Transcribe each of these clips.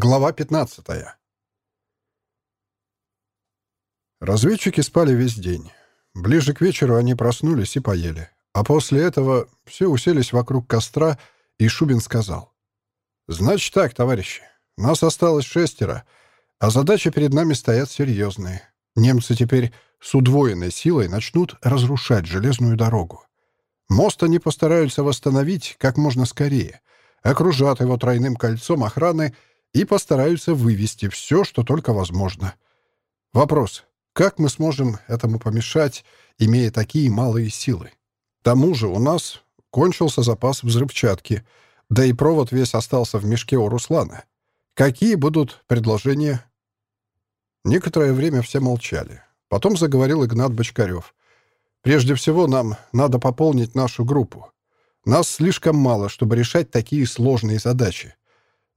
Глава 15. Разведчики спали весь день. Ближе к вечеру они проснулись и поели. А после этого все уселись вокруг костра, и Шубин сказал. «Значит так, товарищи, нас осталось шестеро, а задачи перед нами стоят серьезные. Немцы теперь с удвоенной силой начнут разрушать железную дорогу. Мост они постараются восстановить как можно скорее, окружат его тройным кольцом охраны и постараются вывести все, что только возможно. Вопрос, как мы сможем этому помешать, имея такие малые силы? К тому же у нас кончился запас взрывчатки, да и провод весь остался в мешке у Руслана. Какие будут предложения? Некоторое время все молчали. Потом заговорил Игнат Бочкарев. «Прежде всего нам надо пополнить нашу группу. Нас слишком мало, чтобы решать такие сложные задачи.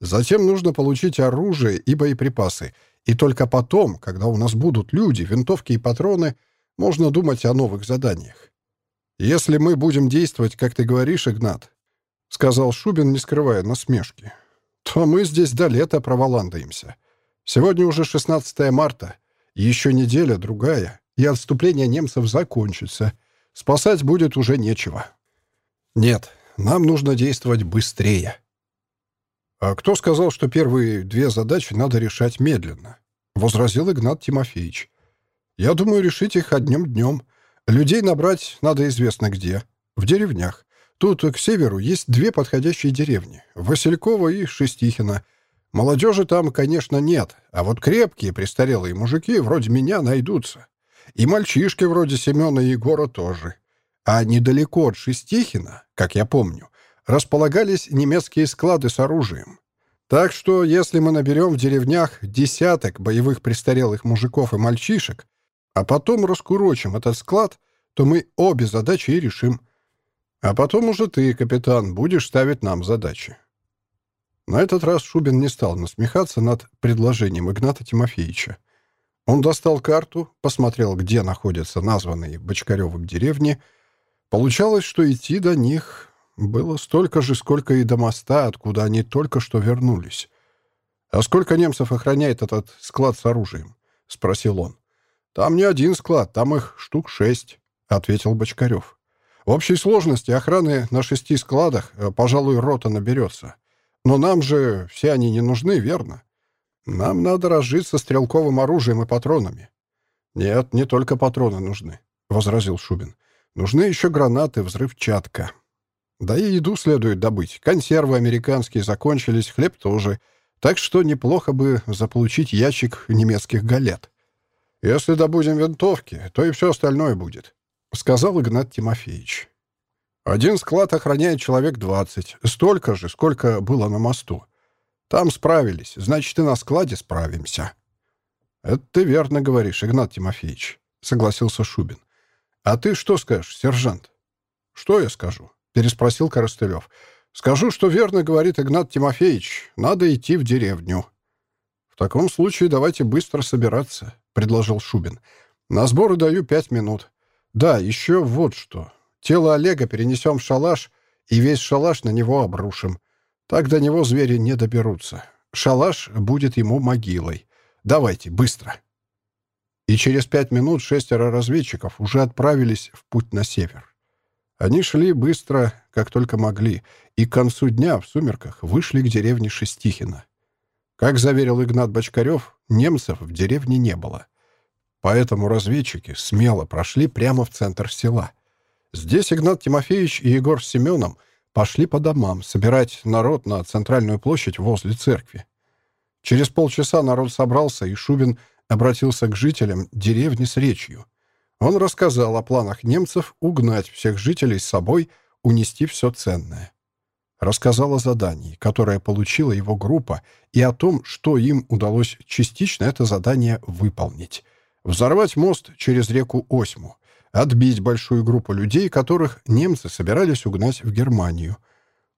Затем нужно получить оружие и боеприпасы. И только потом, когда у нас будут люди, винтовки и патроны, можно думать о новых заданиях. Если мы будем действовать, как ты говоришь, Игнат, — сказал Шубин, не скрывая насмешки, — то мы здесь до лета проволандаемся. Сегодня уже 16 марта. Еще неделя, другая, и отступление немцев закончится. Спасать будет уже нечего. Нет, нам нужно действовать быстрее. «А кто сказал, что первые две задачи надо решать медленно?» — возразил Игнат Тимофеевич. «Я думаю, решить их одним днем. Людей набрать надо известно где. В деревнях. Тут к северу есть две подходящие деревни — Василькова и Шестихина. Молодежи там, конечно, нет, а вот крепкие престарелые мужики вроде меня найдутся. И мальчишки вроде Семена и Егора тоже. А недалеко от Шестихина, как я помню, располагались немецкие склады с оружием. Так что, если мы наберем в деревнях десяток боевых престарелых мужиков и мальчишек, а потом раскурочим этот склад, то мы обе задачи и решим. А потом уже ты, капитан, будешь ставить нам задачи. На этот раз Шубин не стал насмехаться над предложением Игната Тимофеевича. Он достал карту, посмотрел, где находятся названные Бочкаревым деревни. Получалось, что идти до них было столько же, сколько и до моста, откуда они только что вернулись. «А сколько немцев охраняет этот склад с оружием?» — спросил он. «Там не один склад, там их штук шесть», — ответил Бочкарев. «В общей сложности охраны на шести складах, э, пожалуй, рота наберется. Но нам же все они не нужны, верно? Нам надо разжиться стрелковым оружием и патронами». «Нет, не только патроны нужны», — возразил Шубин. «Нужны еще гранаты, взрывчатка». Да и еду следует добыть. Консервы американские закончились, хлеб тоже. Так что неплохо бы заполучить ящик немецких галет. Если добудем винтовки, то и все остальное будет», — сказал Игнат Тимофеевич. «Один склад охраняет человек двадцать. Столько же, сколько было на мосту. Там справились, значит, и на складе справимся». «Это ты верно говоришь, Игнат Тимофеевич», — согласился Шубин. «А ты что скажешь, сержант?» «Что я скажу?» — переспросил Коростылев. «Скажу, что верно говорит Игнат Тимофеевич. Надо идти в деревню». «В таком случае давайте быстро собираться», — предложил Шубин. «На сборы даю пять минут. Да, еще вот что. Тело Олега перенесем в шалаш, и весь шалаш на него обрушим. Так до него звери не доберутся. Шалаш будет ему могилой. Давайте, быстро». И через пять минут шестеро разведчиков уже отправились в путь на север. Они шли быстро, как только могли, и к концу дня в сумерках вышли к деревне Шестихина. Как заверил Игнат Бочкарев, немцев в деревне не было. Поэтому разведчики смело прошли прямо в центр села. Здесь Игнат Тимофеевич и Егор с Семеном пошли по домам собирать народ на центральную площадь возле церкви. Через полчаса народ собрался, и Шубин обратился к жителям деревни с речью. Он рассказал о планах немцев угнать всех жителей с собой, унести все ценное. Рассказал о задании, которое получила его группа, и о том, что им удалось частично это задание выполнить. Взорвать мост через реку Осьму, отбить большую группу людей, которых немцы собирались угнать в Германию.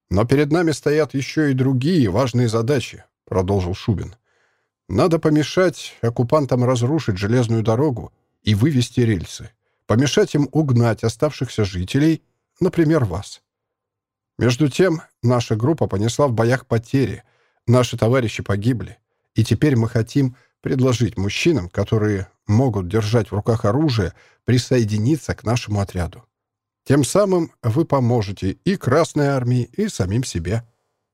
«Но перед нами стоят еще и другие важные задачи», — продолжил Шубин. «Надо помешать оккупантам разрушить железную дорогу, и вывести рельсы, помешать им угнать оставшихся жителей, например, вас. Между тем, наша группа понесла в боях потери. Наши товарищи погибли. И теперь мы хотим предложить мужчинам, которые могут держать в руках оружие, присоединиться к нашему отряду. Тем самым вы поможете и Красной Армии, и самим себе.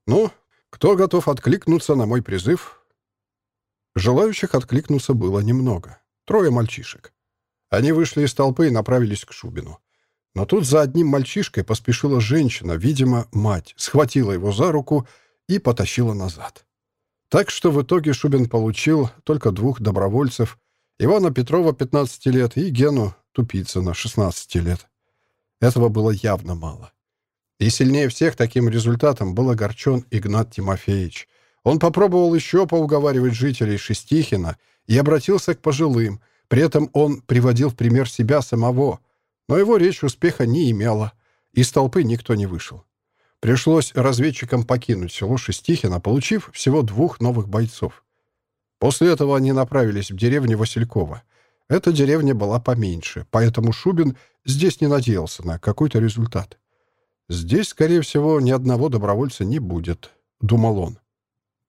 Ну, кто готов откликнуться на мой призыв? Желающих откликнуться было немного. Трое мальчишек. Они вышли из толпы и направились к Шубину. Но тут за одним мальчишкой поспешила женщина, видимо, мать, схватила его за руку и потащила назад. Так что в итоге Шубин получил только двух добровольцев, Ивана Петрова, 15 лет, и Гену Тупицына, 16 лет. Этого было явно мало. И сильнее всех таким результатом был огорчен Игнат Тимофеевич. Он попробовал еще поуговаривать жителей Шестихина и обратился к пожилым. При этом он приводил в пример себя самого. Но его речь успеха не имела. Из толпы никто не вышел. Пришлось разведчикам покинуть село Шестихино, получив всего двух новых бойцов. После этого они направились в деревню Василькова. Эта деревня была поменьше, поэтому Шубин здесь не надеялся на какой-то результат. «Здесь, скорее всего, ни одного добровольца не будет», — думал он.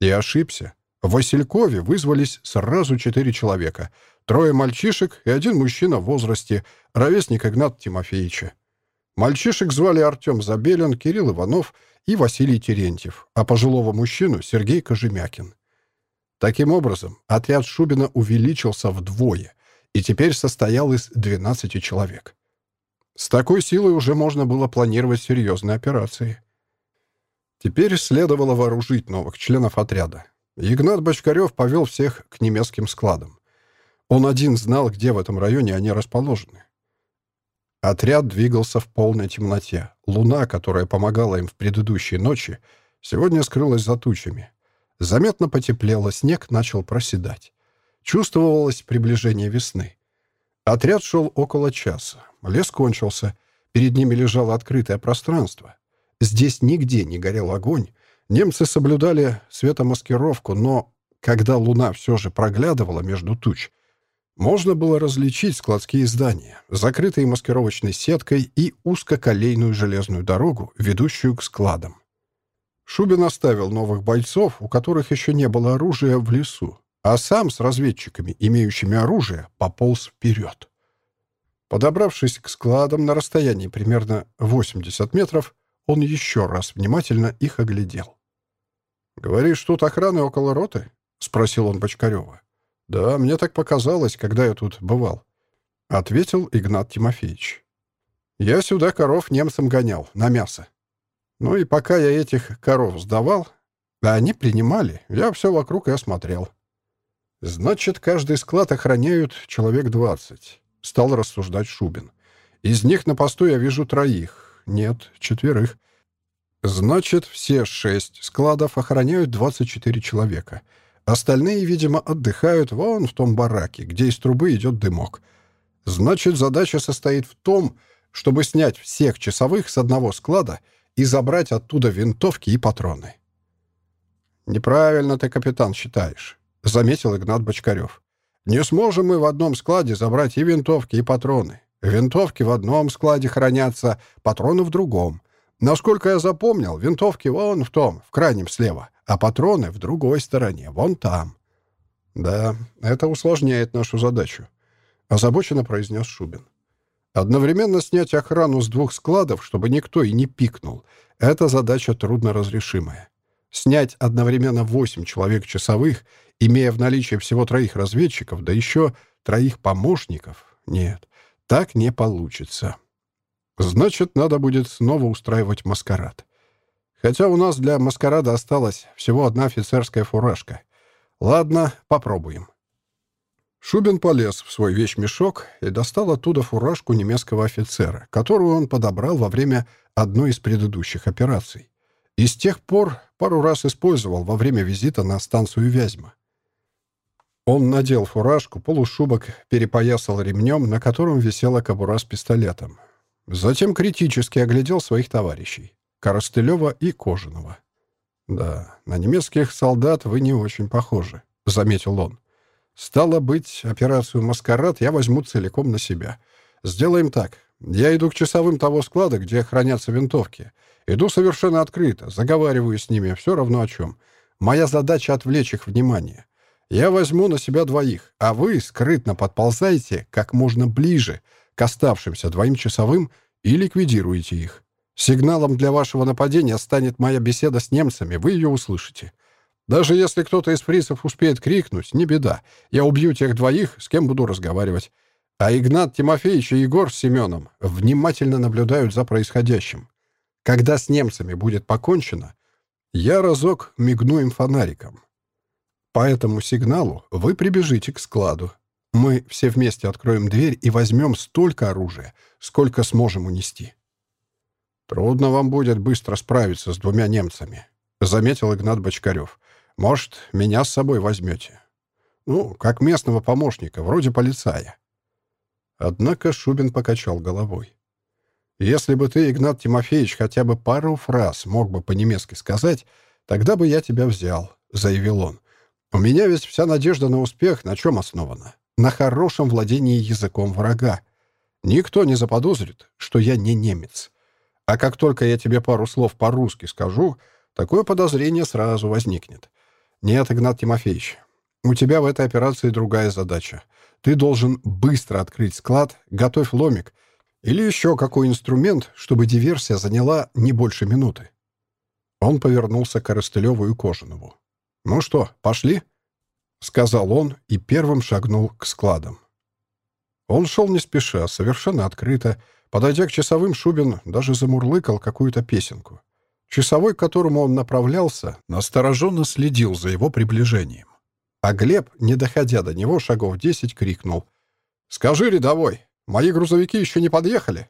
И ошибся. В Василькове вызвались сразу четыре человека. Трое мальчишек и один мужчина в возрасте, ровесник Игнат Тимофеевича. Мальчишек звали Артем Забелин, Кирилл Иванов и Василий Терентьев, а пожилого мужчину — Сергей Кожемякин. Таким образом, отряд Шубина увеличился вдвое и теперь состоял из 12 человек. С такой силой уже можно было планировать серьезные операции. Теперь следовало вооружить новых членов отряда. Игнат Бочкарев повел всех к немецким складам. Он один знал, где в этом районе они расположены. Отряд двигался в полной темноте. Луна, которая помогала им в предыдущей ночи, сегодня скрылась за тучами. Заметно потеплело, снег начал проседать. Чувствовалось приближение весны. Отряд шел около часа. Лес кончился. Перед ними лежало открытое пространство. Здесь нигде не горел огонь. Немцы соблюдали светомаскировку, но когда луна все же проглядывала между туч, можно было различить складские здания, закрытые маскировочной сеткой и узкоколейную железную дорогу, ведущую к складам. Шубин оставил новых бойцов, у которых еще не было оружия, в лесу, а сам с разведчиками, имеющими оружие, пополз вперед. Подобравшись к складам на расстоянии примерно 80 метров, он еще раз внимательно их оглядел. «Говоришь, тут охраны около роты?» — спросил он Бочкарева. «Да, мне так показалось, когда я тут бывал», — ответил Игнат Тимофеевич. «Я сюда коров немцам гонял, на мясо. Ну и пока я этих коров сдавал, а они принимали, я все вокруг и осмотрел. Значит, каждый склад охраняют человек двадцать», — стал рассуждать Шубин. «Из них на посту я вижу троих. Нет, четверых. Значит, все шесть складов охраняют двадцать четыре человека». Остальные, видимо, отдыхают вон в том бараке, где из трубы идет дымок. Значит, задача состоит в том, чтобы снять всех часовых с одного склада и забрать оттуда винтовки и патроны. «Неправильно ты, капитан, считаешь», — заметил Игнат Бочкарев. «Не сможем мы в одном складе забрать и винтовки, и патроны. Винтовки в одном складе хранятся, патроны в другом. Насколько я запомнил, винтовки вон в том, в крайнем слева, а патроны в другой стороне, вон там. Да, это усложняет нашу задачу, озабоченно произнес Шубин. Одновременно снять охрану с двух складов, чтобы никто и не пикнул, это задача трудноразрешимая. Снять одновременно восемь человек часовых, имея в наличии всего троих разведчиков, да еще троих помощников, нет, так не получится. Значит, надо будет снова устраивать маскарад. Хотя у нас для маскарада осталась всего одна офицерская фуражка. Ладно, попробуем. Шубин полез в свой вещмешок и достал оттуда фуражку немецкого офицера, которую он подобрал во время одной из предыдущих операций. И с тех пор пару раз использовал во время визита на станцию Вязьма. Он надел фуражку, полушубок перепоясал ремнем, на котором висела кобура с пистолетом. Затем критически оглядел своих товарищей — Коростылева и Кожаного. «Да, на немецких солдат вы не очень похожи», — заметил он. «Стало быть, операцию «Маскарад» я возьму целиком на себя. Сделаем так. Я иду к часовым того склада, где хранятся винтовки. Иду совершенно открыто, заговариваю с ними все равно о чем. Моя задача — отвлечь их внимание. Я возьму на себя двоих, а вы скрытно подползаете как можно ближе к оставшимся двоим часовым и ликвидируете их. Сигналом для вашего нападения станет моя беседа с немцами, вы ее услышите. Даже если кто-то из фрицев успеет крикнуть, не беда. Я убью тех двоих, с кем буду разговаривать. А Игнат Тимофеевич и Егор с Семеном внимательно наблюдают за происходящим. Когда с немцами будет покончено, я разок мигну им фонариком. По этому сигналу вы прибежите к складу. Мы все вместе откроем дверь и возьмем столько оружия, сколько сможем унести. Трудно вам будет быстро справиться с двумя немцами, заметил Игнат Бочкарев. Может, меня с собой возьмете? Ну, как местного помощника, вроде полицая. Однако Шубин покачал головой. «Если бы ты, Игнат Тимофеевич, хотя бы пару фраз мог бы по-немецки сказать, тогда бы я тебя взял», — заявил он. «У меня ведь вся надежда на успех на чем основана? На хорошем владении языком врага. Никто не заподозрит, что я не немец. А как только я тебе пару слов по-русски скажу, такое подозрение сразу возникнет. Нет, Игнат Тимофеевич, у тебя в этой операции другая задача — ты должен быстро открыть склад, готовь ломик или еще какой инструмент, чтобы диверсия заняла не больше минуты. Он повернулся к Коростылеву и Кожанову. «Ну что, пошли?» — сказал он и первым шагнул к складам. Он шел не спеша, совершенно открыто. Подойдя к часовым, Шубин даже замурлыкал какую-то песенку. Часовой, к которому он направлялся, настороженно следил за его приближением. А Глеб, не доходя до него шагов десять, крикнул. «Скажи, рядовой, мои грузовики еще не подъехали?»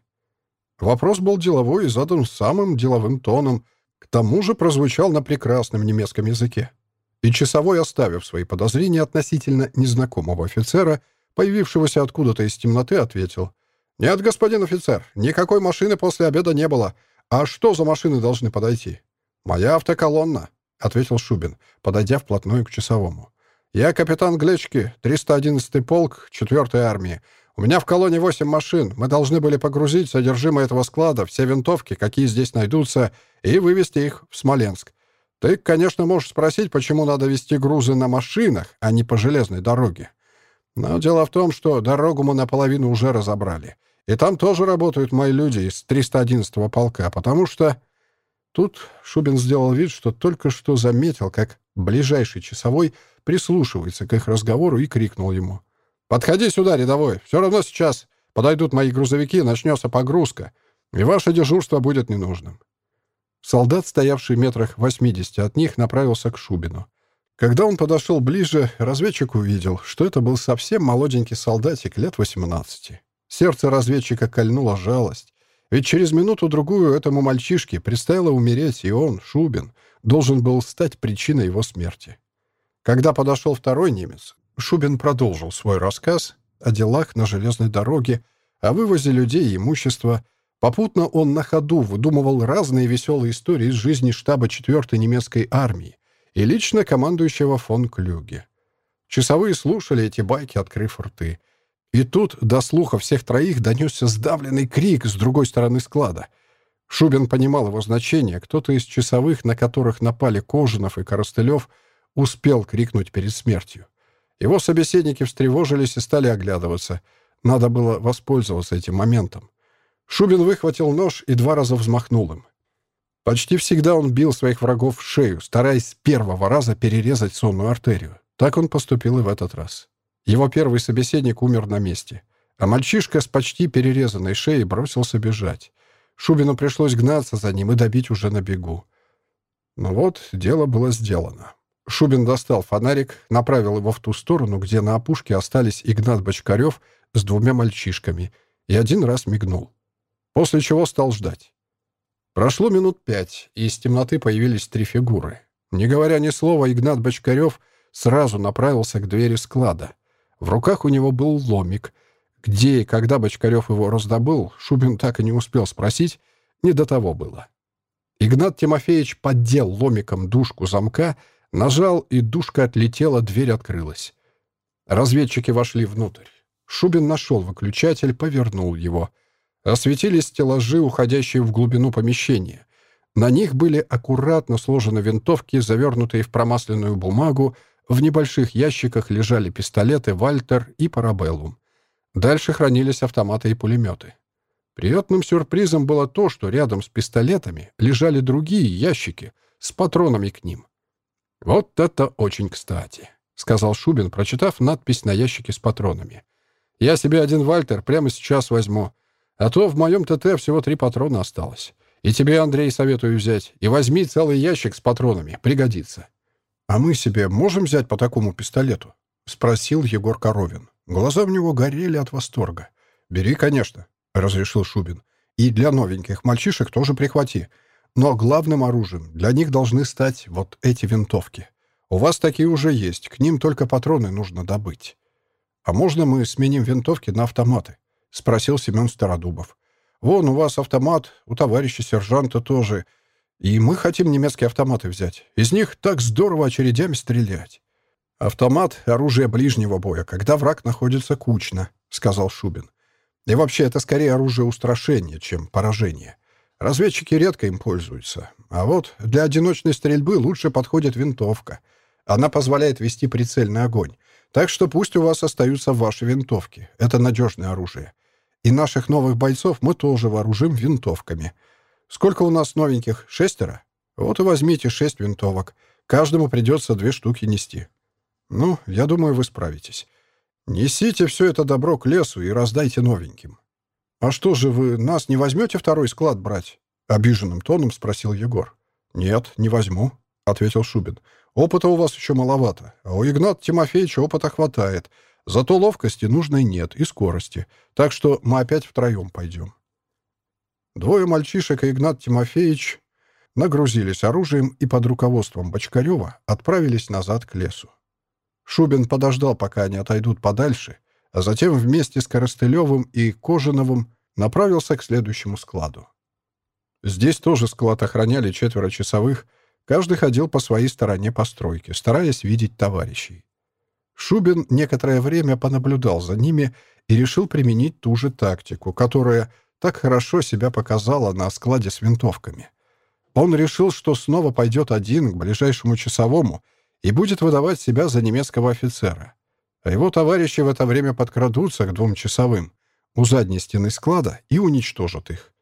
Вопрос был деловой и задан самым деловым тоном, к тому же прозвучал на прекрасном немецком языке. И часовой, оставив свои подозрения относительно незнакомого офицера, появившегося откуда-то из темноты, ответил. «Нет, господин офицер, никакой машины после обеда не было. А что за машины должны подойти?» «Моя автоколонна», — ответил Шубин, подойдя вплотную к часовому. «Я капитан Глечки, 311-й полк 4-й армии. У меня в колонне 8 машин. Мы должны были погрузить содержимое этого склада, все винтовки, какие здесь найдутся, и вывезти их в Смоленск. Ты, конечно, можешь спросить, почему надо везти грузы на машинах, а не по железной дороге. Но дело в том, что дорогу мы наполовину уже разобрали. И там тоже работают мои люди из 311-го полка, потому что...» Тут Шубин сделал вид, что только что заметил, как ближайший часовой — прислушивается к их разговору и крикнул ему. «Подходи сюда, рядовой. Все равно сейчас подойдут мои грузовики, начнется погрузка, и ваше дежурство будет ненужным». Солдат, стоявший метрах 80 от них, направился к Шубину. Когда он подошел ближе, разведчик увидел, что это был совсем молоденький солдатик лет 18. Сердце разведчика кольнула жалость. Ведь через минуту-другую этому мальчишке предстояло умереть, и он, Шубин, должен был стать причиной его смерти. Когда подошел второй немец, Шубин продолжил свой рассказ о делах на железной дороге, о вывозе людей и имущества. Попутно он на ходу выдумывал разные веселые истории из жизни штаба 4-й немецкой армии и лично командующего фон Клюге. Часовые слушали эти байки, открыв рты. И тут до слуха всех троих донесся сдавленный крик с другой стороны склада. Шубин понимал его значение. Кто-то из часовых, на которых напали Кожинов и Коростылев, успел крикнуть перед смертью. Его собеседники встревожились и стали оглядываться. Надо было воспользоваться этим моментом. Шубин выхватил нож и два раза взмахнул им. Почти всегда он бил своих врагов в шею, стараясь с первого раза перерезать сонную артерию. Так он поступил и в этот раз. Его первый собеседник умер на месте, а мальчишка с почти перерезанной шеей бросился бежать. Шубину пришлось гнаться за ним и добить уже на бегу. Но вот дело было сделано. Шубин достал фонарик, направил его в ту сторону, где на опушке остались Игнат Бочкарев с двумя мальчишками, и один раз мигнул. После чего стал ждать. Прошло минут пять, и из темноты появились три фигуры. Не говоря ни слова, Игнат Бочкарев сразу направился к двери склада. В руках у него был ломик. Где и когда Бочкарев его раздобыл, Шубин так и не успел спросить, не до того было. Игнат Тимофеевич поддел ломиком дужку замка, Нажал, и душка отлетела, дверь открылась. Разведчики вошли внутрь. Шубин нашел выключатель, повернул его. Осветились стеллажи, уходящие в глубину помещения. На них были аккуратно сложены винтовки, завернутые в промасленную бумагу, в небольших ящиках лежали пистолеты «Вальтер» и «Парабеллум». Дальше хранились автоматы и пулеметы. Приятным сюрпризом было то, что рядом с пистолетами лежали другие ящики с патронами к ним. «Вот это очень кстати», — сказал Шубин, прочитав надпись на ящике с патронами. «Я себе один Вальтер прямо сейчас возьму, а то в моем ТТ всего три патрона осталось. И тебе, Андрей, советую взять. И возьми целый ящик с патронами, пригодится». «А мы себе можем взять по такому пистолету?» — спросил Егор Коровин. Глаза в него горели от восторга. «Бери, конечно», — разрешил Шубин. «И для новеньких мальчишек тоже прихвати. Но главным оружием для них должны стать вот эти винтовки. У вас такие уже есть, к ним только патроны нужно добыть. А можно мы сменим винтовки на автоматы?» — спросил Семен Стародубов. «Вон у вас автомат, у товарища сержанта тоже. И мы хотим немецкие автоматы взять. Из них так здорово очередями стрелять». «Автомат — оружие ближнего боя, когда враг находится кучно», — сказал Шубин. «И вообще, это скорее оружие устрашения, чем поражение. Разведчики редко им пользуются. А вот для одиночной стрельбы лучше подходит винтовка. Она позволяет вести прицельный огонь. Так что пусть у вас остаются ваши винтовки. Это надежное оружие. И наших новых бойцов мы тоже вооружим винтовками. Сколько у нас новеньких? Шестеро? Вот и возьмите шесть винтовок. Каждому придется две штуки нести. Ну, я думаю, вы справитесь. Несите все это добро к лесу и раздайте новеньким. «А что же вы нас не возьмете второй склад брать?» — обиженным тоном спросил Егор. «Нет, не возьму», — ответил Шубин. «Опыта у вас еще маловато, а у Игната Тимофеевича опыта хватает. Зато ловкости нужной нет и скорости, так что мы опять втроем пойдем». Двое мальчишек и Игнат Тимофеевич нагрузились оружием и под руководством Бочкарева отправились назад к лесу. Шубин подождал, пока они отойдут подальше, а затем вместе с Коростылевым и Кожановым направился к следующему складу. Здесь тоже склад охраняли четверо часовых, каждый ходил по своей стороне постройки, стараясь видеть товарищей. Шубин некоторое время понаблюдал за ними и решил применить ту же тактику, которая так хорошо себя показала на складе с винтовками. Он решил, что снова пойдет один к ближайшему часовому и будет выдавать себя за немецкого офицера а его товарищи в это время подкрадутся к двум часовым у задней стены склада и уничтожат их.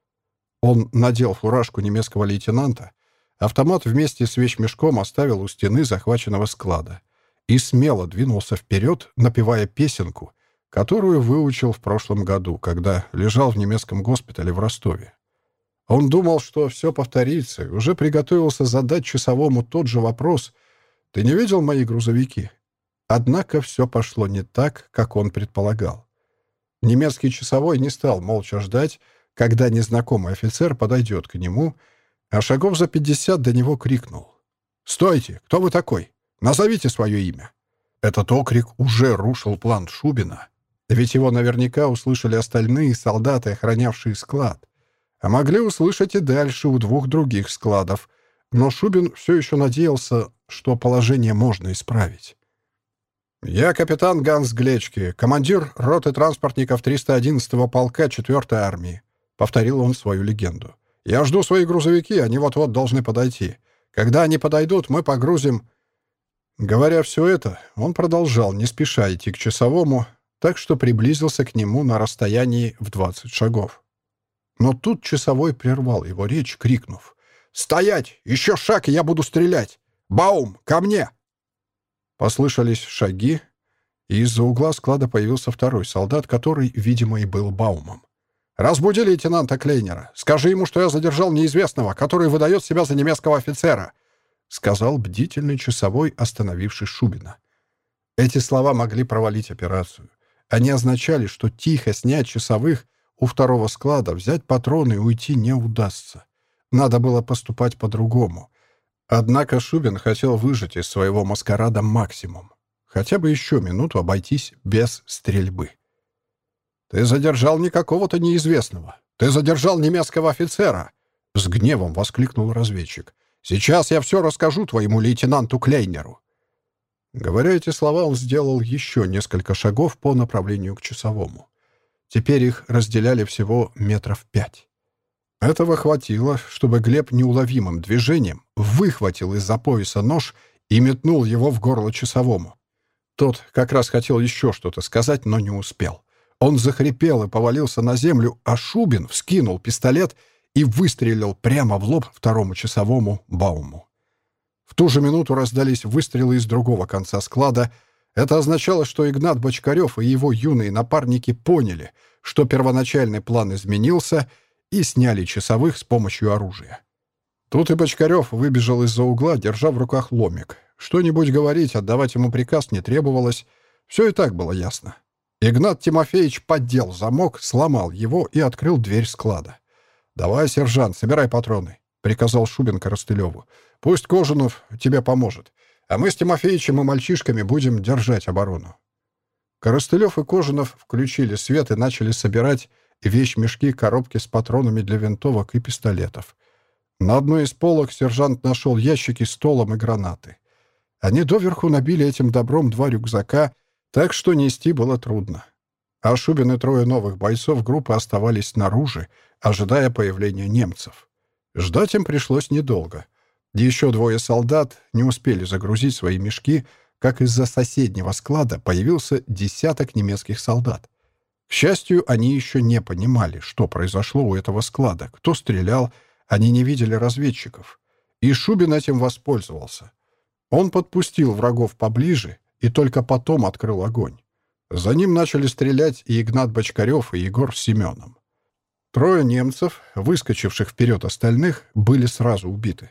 Он надел фуражку немецкого лейтенанта, автомат вместе с вещмешком оставил у стены захваченного склада и смело двинулся вперед, напевая песенку, которую выучил в прошлом году, когда лежал в немецком госпитале в Ростове. Он думал, что все повторится, и уже приготовился задать часовому тот же вопрос «Ты не видел мои грузовики?» Однако все пошло не так, как он предполагал. Немецкий часовой не стал молча ждать, когда незнакомый офицер подойдет к нему, а шагов за пятьдесят до него крикнул. «Стойте! Кто вы такой? Назовите свое имя!» Этот окрик уже рушил план Шубина, ведь его наверняка услышали остальные солдаты, охранявшие склад, а могли услышать и дальше у двух других складов, но Шубин все еще надеялся, что положение можно исправить. «Я капитан Ганс Глечки, командир роты транспортников 311-го полка 4-й армии», — повторил он свою легенду. «Я жду свои грузовики, они вот-вот должны подойти. Когда они подойдут, мы погрузим...» Говоря все это, он продолжал, не спеша идти к часовому, так что приблизился к нему на расстоянии в 20 шагов. Но тут часовой прервал его речь, крикнув. «Стоять! Еще шаг, и я буду стрелять! Баум, ко мне!» Послышались шаги, и из-за угла склада появился второй солдат, который, видимо, и был Баумом. «Разбуди лейтенанта Клейнера. Скажи ему, что я задержал неизвестного, который выдает себя за немецкого офицера», — сказал бдительный часовой, остановивший Шубина. Эти слова могли провалить операцию. Они означали, что тихо снять часовых у второго склада, взять патроны и уйти не удастся. Надо было поступать по-другому. Однако Шубин хотел выжать из своего маскарада максимум. Хотя бы еще минуту обойтись без стрельбы. «Ты задержал не какого-то неизвестного. Ты задержал немецкого офицера!» С гневом воскликнул разведчик. «Сейчас я все расскажу твоему лейтенанту Клейнеру». Говоря эти слова, он сделал еще несколько шагов по направлению к часовому. Теперь их разделяли всего метров пять. Этого хватило, чтобы Глеб неуловимым движением выхватил из-за пояса нож и метнул его в горло часовому. Тот как раз хотел еще что-то сказать, но не успел. Он захрипел и повалился на землю, а Шубин вскинул пистолет и выстрелил прямо в лоб второму часовому Бауму. В ту же минуту раздались выстрелы из другого конца склада. Это означало, что Игнат Бочкарев и его юные напарники поняли, что первоначальный план изменился, и сняли часовых с помощью оружия. Тут и Бочкарев выбежал из-за угла, держа в руках ломик. Что-нибудь говорить, отдавать ему приказ не требовалось. Все и так было ясно. Игнат Тимофеевич поддел замок, сломал его и открыл дверь склада. «Давай, сержант, собирай патроны», — приказал Шубин Коростылеву. «Пусть Кожанов тебе поможет, а мы с Тимофеевичем и мальчишками будем держать оборону». Коростылев и Кожанов включили свет и начали собирать вещмешки, коробки с патронами для винтовок и пистолетов. На одной из полок сержант нашел ящики с столом и гранаты. Они доверху набили этим добром два рюкзака, так что нести было трудно. А Шубин и трое новых бойцов группы оставались снаружи, ожидая появления немцев. Ждать им пришлось недолго. Еще двое солдат не успели загрузить свои мешки, как из-за соседнего склада появился десяток немецких солдат. К счастью, они еще не понимали, что произошло у этого склада, кто стрелял, они не видели разведчиков. И Шубин этим воспользовался. Он подпустил врагов поближе и только потом открыл огонь. За ним начали стрелять и Игнат Бочкарев, и Егор с Семеном. Трое немцев, выскочивших вперед остальных, были сразу убиты.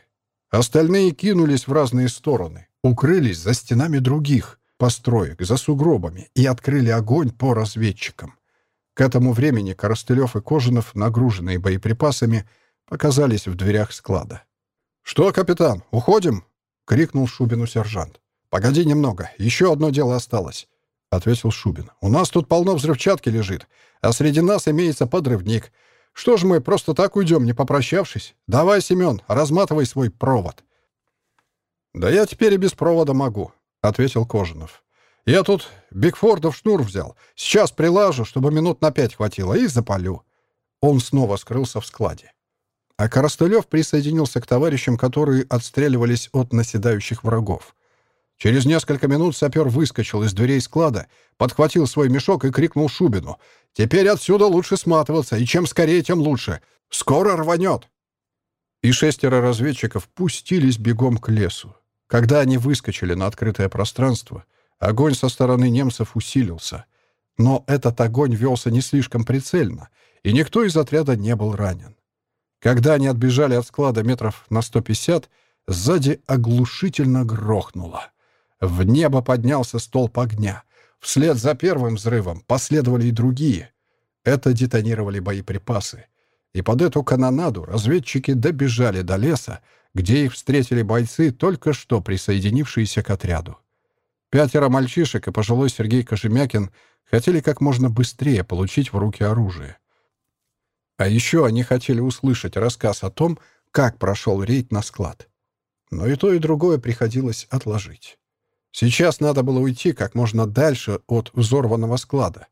Остальные кинулись в разные стороны, укрылись за стенами других построек, за сугробами и открыли огонь по разведчикам. К этому времени Коростылев и Кожинов, нагруженные боеприпасами, показались в дверях склада. «Что, капитан, уходим?» — крикнул Шубину сержант. «Погоди немного, еще одно дело осталось», — ответил Шубин. «У нас тут полно взрывчатки лежит, а среди нас имеется подрывник. Что ж мы просто так уйдем, не попрощавшись? Давай, Семен, разматывай свой провод». «Да я теперь и без провода могу», — ответил Кожинов. «Я тут Бигфордов шнур взял. Сейчас прилажу, чтобы минут на пять хватило, и запалю». Он снова скрылся в складе. А Коростылев присоединился к товарищам, которые отстреливались от наседающих врагов. Через несколько минут сапер выскочил из дверей склада, подхватил свой мешок и крикнул Шубину. «Теперь отсюда лучше сматываться, и чем скорее, тем лучше. Скоро рванет!» И шестеро разведчиков пустились бегом к лесу. Когда они выскочили на открытое пространство, огонь со стороны немцев усилился. Но этот огонь велся не слишком прицельно, и никто из отряда не был ранен. Когда они отбежали от склада метров на 150, сзади оглушительно грохнуло. В небо поднялся столб огня. Вслед за первым взрывом последовали и другие. Это детонировали боеприпасы. И под эту канонаду разведчики добежали до леса, где их встретили бойцы, только что присоединившиеся к отряду. Пятеро мальчишек и пожилой Сергей Кожемякин хотели как можно быстрее получить в руки оружие. А еще они хотели услышать рассказ о том, как прошел рейд на склад. Но и то, и другое приходилось отложить. Сейчас надо было уйти как можно дальше от взорванного склада.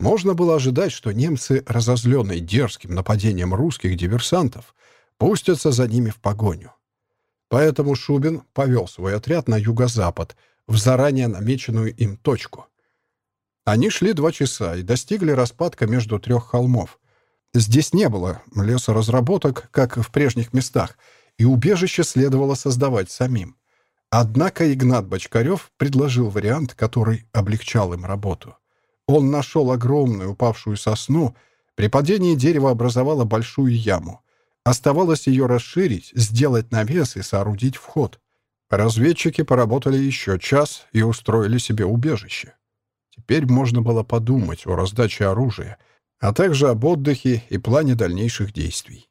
Можно было ожидать, что немцы, разозленные дерзким нападением русских диверсантов, пустятся за ними в погоню. Поэтому Шубин повел свой отряд на юго-запад, в заранее намеченную им точку. Они шли два часа и достигли распадка между трех холмов. Здесь не было лесоразработок, как в прежних местах, и убежище следовало создавать самим. Однако Игнат Бочкарев предложил вариант, который облегчал им работу. Он нашел огромную упавшую сосну, при падении дерева образовало большую яму. Оставалось ее расширить, сделать навес и соорудить вход. Разведчики поработали еще час и устроили себе убежище. Теперь можно было подумать о раздаче оружия, а также об отдыхе и плане дальнейших действий.